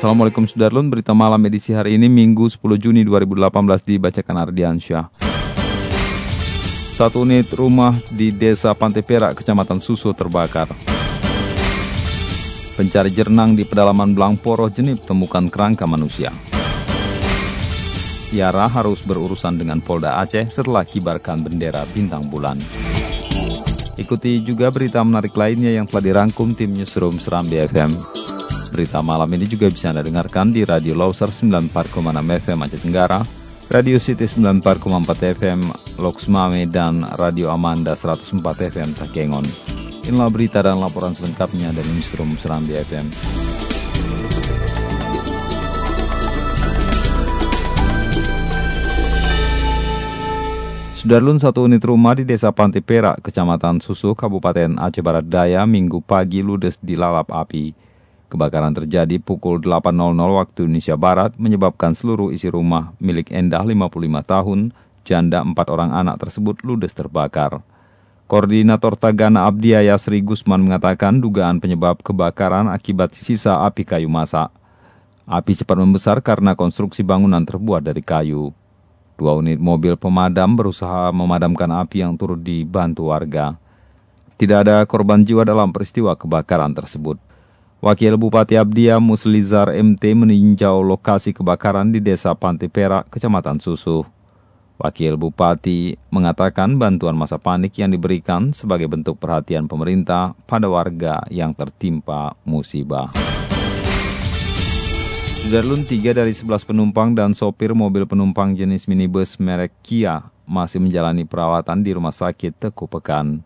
Assalamualaikum Sudarlun, berita malam edisi hari ini Minggu 10 Juni 2018 dibacakan Ardiansyah. Satu unit rumah di desa Pantai Perak, Kecamatan Susu terbakar. Pencari jernang di pedalaman Blangporo Jenip temukan kerangka manusia. Yara harus berurusan dengan Polda Aceh setelah kibarkan bendera bintang bulan. Ikuti juga berita menarik lainnya yang telah dirangkum tim Newsroom Serambi FM. Berita malam ini juga bisa Anda dengarkan di Radio Loser 94,6 FM Aceh Tenggara, Radio City 94,4 FM Loksmame, dan Radio Amanda 104 FM Takengon. Inilah berita dan laporan selengkapnya dari Newsroom Serambi FM. Sudarlun satu unit rumah di Desa Pantai Perak, Kecamatan Susuh, Kabupaten Aceh Barat Daya, Minggu pagi ludes dilalap api. Kebakaran terjadi pukul 8.00 waktu Indonesia Barat menyebabkan seluruh isi rumah milik Endah 55 tahun, janda empat orang anak tersebut ludes terbakar. Koordinator Tagana Abdiaya Sri Gusman mengatakan dugaan penyebab kebakaran akibat sisa api kayu masak. Api cepat membesar karena konstruksi bangunan terbuat dari kayu. Dua unit mobil pemadam berusaha memadamkan api yang turut dibantu warga. Tidak ada korban jiwa dalam peristiwa kebakaran tersebut. Wakil Bupati Abdia Muslizar MT meninjau lokasi kebakaran di Desa Pantai Perak, Kecamatan Susuh. Wakil Bupati mengatakan bantuan masa panik yang diberikan sebagai bentuk perhatian pemerintah pada warga yang tertimpa musibah. Sudarlun 3 dari 11 penumpang dan sopir mobil penumpang jenis minibus merek Kia masih menjalani perawatan di Rumah Sakit Teku Pekan.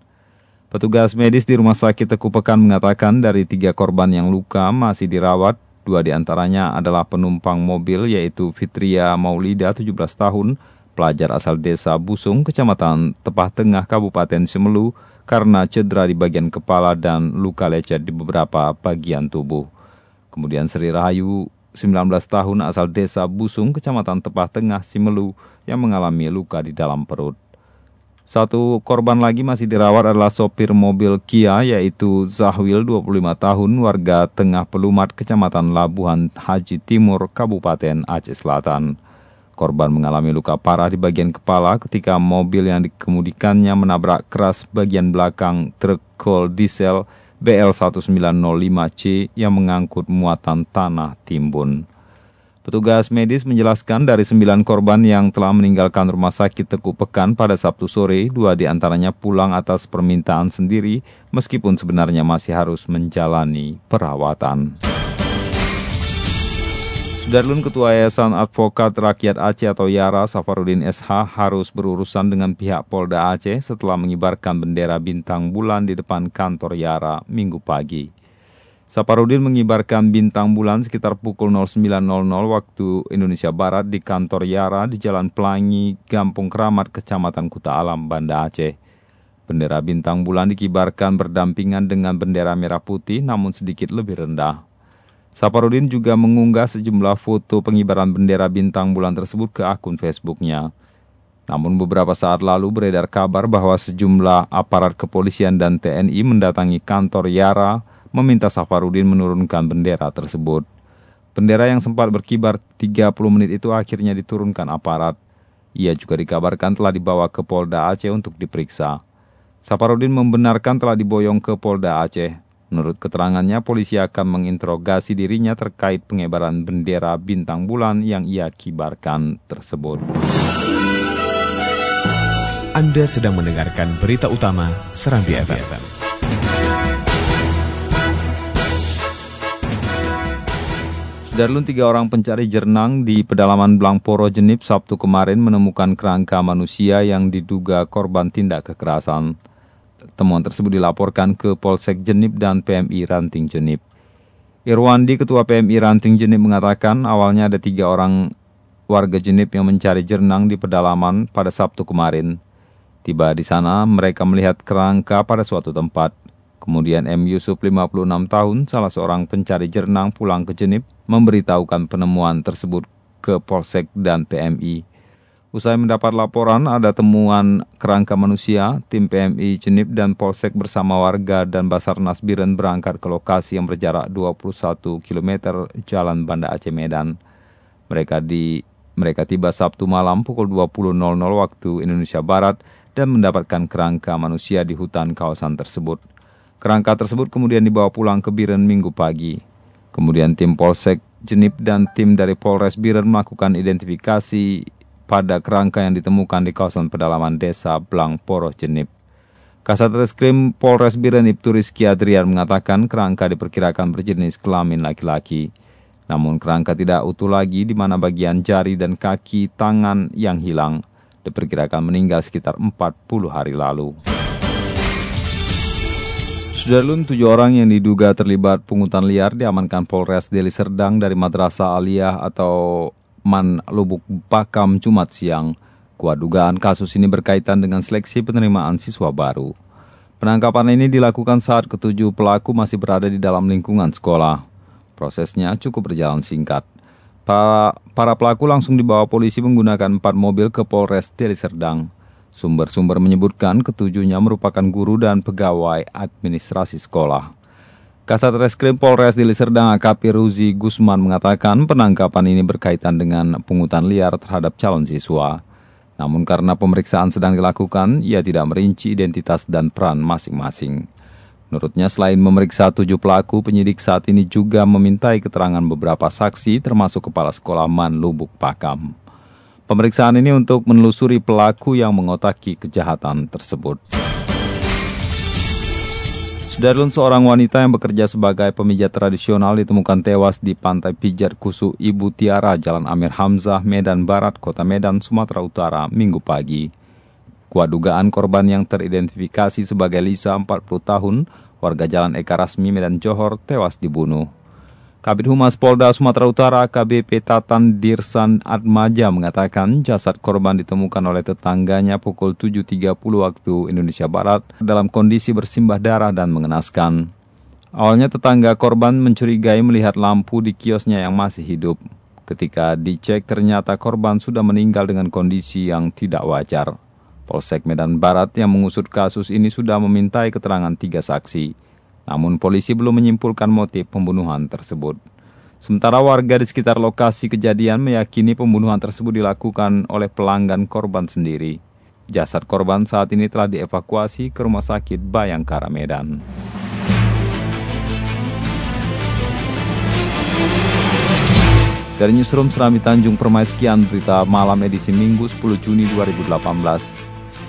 Petugas medis di Rumah Sakit Teku Pekan mengatakan dari tiga korban yang luka masih dirawat, dua di antaranya adalah penumpang mobil yaitu Fitria Maulida 17 tahun, pelajar asal desa Busung, kecamatan Tepah Tengah, Kabupaten Semelu, karena cedera di bagian kepala dan luka lecet di beberapa bagian tubuh. Kemudian Sri Rahayu, 19 tahun asal desa Busung, kecamatan Tepah Tengah, Simelu, yang mengalami luka di dalam perut. Satu korban lagi masih dirawat adalah sopir mobil Kia yaitu Zahwil 25 tahun warga Tengah Pelumat Kecamatan Labuhan Haji Timur Kabupaten Aceh Selatan. Korban mengalami luka parah di bagian kepala ketika mobil yang dikemudikannya menabrak keras bagian belakang truk kol diesel BL1905C yang mengangkut muatan tanah timbun. Petugas medis menjelaskan dari sembilan korban yang telah meninggalkan rumah sakit Teku Pekan pada Sabtu sore, dua di antaranya pulang atas permintaan sendiri meskipun sebenarnya masih harus menjalani perawatan. Sudarlun Ketua Yayasan Advokat Rakyat Aceh atau Yara Safarudin SH harus berurusan dengan pihak Polda Aceh setelah mengibarkan bendera bintang bulan di depan kantor Yara minggu pagi. Saparudin mengibarkan bintang bulan sekitar pukul 09.00 waktu Indonesia Barat di kantor Yara di Jalan Pelangi, Gampung Keramat, Kecamatan Kuta Alam, Banda Aceh. Bendera bintang bulan dikibarkan berdampingan dengan bendera merah putih namun sedikit lebih rendah. Saparudin juga mengunggah sejumlah foto pengibaran bendera bintang bulan tersebut ke akun Facebooknya. Namun beberapa saat lalu beredar kabar bahwa sejumlah aparat kepolisian dan TNI mendatangi kantor Yara meminta Safarudin menurunkan bendera tersebut. Bendera yang sempat berkibar 30 menit itu akhirnya diturunkan aparat. Ia juga dikabarkan telah dibawa ke Polda Aceh untuk diperiksa. Safarudin membenarkan telah diboyong ke Polda Aceh. Menurut keterangannya, polisi akan menginterogasi dirinya terkait pengibaran bendera bintang bulan yang ia kibarkan tersebut. Anda sedang mendengarkan berita utama Serambi FM. Darlun tiga orang pencari jernang di pedalaman Blangporo Jenip Sabtu kemarin menemukan kerangka manusia yang diduga korban tindak kekerasan. Temuan tersebut dilaporkan ke Polsek Jenip dan PMI Ranting Jenip. Irwandi, Ketua PMI Ranting Jenip mengatakan awalnya ada tiga orang warga Jenip yang mencari jernang di pedalaman pada Sabtu kemarin. Tiba di sana, mereka melihat kerangka pada suatu tempat. Kemudian M. Yusuf 56 tahun, salah seorang pencari jernang pulang ke Jenip, memberitahukan penemuan tersebut ke Polsek dan PMI. Usai mendapat laporan ada temuan kerangka manusia, tim PMI Cenip dan Polsek bersama warga dan Basarnas Biren berangkat ke lokasi yang berjarak 21 km Jalan Banda Aceh Medan. Mereka di mereka tiba Sabtu malam pukul 20.00 waktu Indonesia Barat dan mendapatkan kerangka manusia di hutan kawasan tersebut. Kerangka tersebut kemudian dibawa pulang ke Biren minggu pagi. Kemudian tim Polsek Jenip dan tim dari Polres Biren melakukan identifikasi pada kerangka yang ditemukan di kawasan pedalaman desa Blang Poro Jenip. Kasat Reskrim Polres Biren Ibtu Rizky Adrian mengatakan kerangka diperkirakan berjenis kelamin laki-laki. Namun kerangka tidak utuh lagi di mana bagian jari dan kaki tangan yang hilang diperkirakan meninggal sekitar 40 hari lalu. Sudarlun tujuh orang yang diduga terlibat pungutan liar diamankan Polres Deli Serdang dari Madrasah Aliyah atau Man Lubuk Pakam Jumat siang. Kuat dugaan kasus ini berkaitan dengan seleksi penerimaan siswa baru. Penangkapan ini dilakukan saat ketujuh pelaku masih berada di dalam lingkungan sekolah. Prosesnya cukup berjalan singkat. Para, para pelaku langsung dibawa polisi menggunakan empat mobil ke Polres Deli Serdang. Sumber-sumber menyebutkan ketujuhnya merupakan guru dan pegawai administrasi sekolah. Kasat Reskrim Polres Deli Serdang AKP Ruzi Gusman mengatakan penangkapan ini berkaitan dengan pungutan liar terhadap calon siswa. Namun karena pemeriksaan sedang dilakukan, ia tidak merinci identitas dan peran masing-masing. Menurutnya selain memeriksa tujuh pelaku, penyidik saat ini juga memintai keterangan beberapa saksi termasuk Kepala Sekolah Man Lubuk Pakam. Pemeriksaan ini untuk menelusuri pelaku yang mengotaki kejahatan tersebut. Sudarlun seorang wanita yang bekerja sebagai pemijat tradisional ditemukan tewas di pantai pijat kusu Ibu Tiara, Jalan Amir Hamzah, Medan Barat, Kota Medan, Sumatera Utara, Minggu pagi. Kuat dugaan korban yang teridentifikasi sebagai Lisa, 40 tahun, warga Jalan Eka Rasmi, Medan Johor, tewas dibunuh. Kabit Humas Polda Sumatera Utara KBP Tatan Dirsan Atmaja mengatakan jasad korban ditemukan oleh tetangganya pukul 7.30 waktu Indonesia Barat dalam kondisi bersimbah darah dan mengenaskan. Awalnya tetangga korban mencurigai melihat lampu di kiosnya yang masih hidup. Ketika dicek ternyata korban sudah meninggal dengan kondisi yang tidak wajar. Polsek Medan Barat yang mengusut kasus ini sudah memintai keterangan tiga saksi. Namun polisi belum menyimpulkan motif pembunuhan tersebut. Sementara warga di sekitar lokasi kejadian meyakini pembunuhan tersebut dilakukan oleh pelanggan korban sendiri. Jasad korban saat ini telah dievakuasi ke Rumah Sakit Bayangkara Medan. Dari Newsroom Serambi Tanjung Permai sekian berita malam edisi Minggu 10 Juni 2018.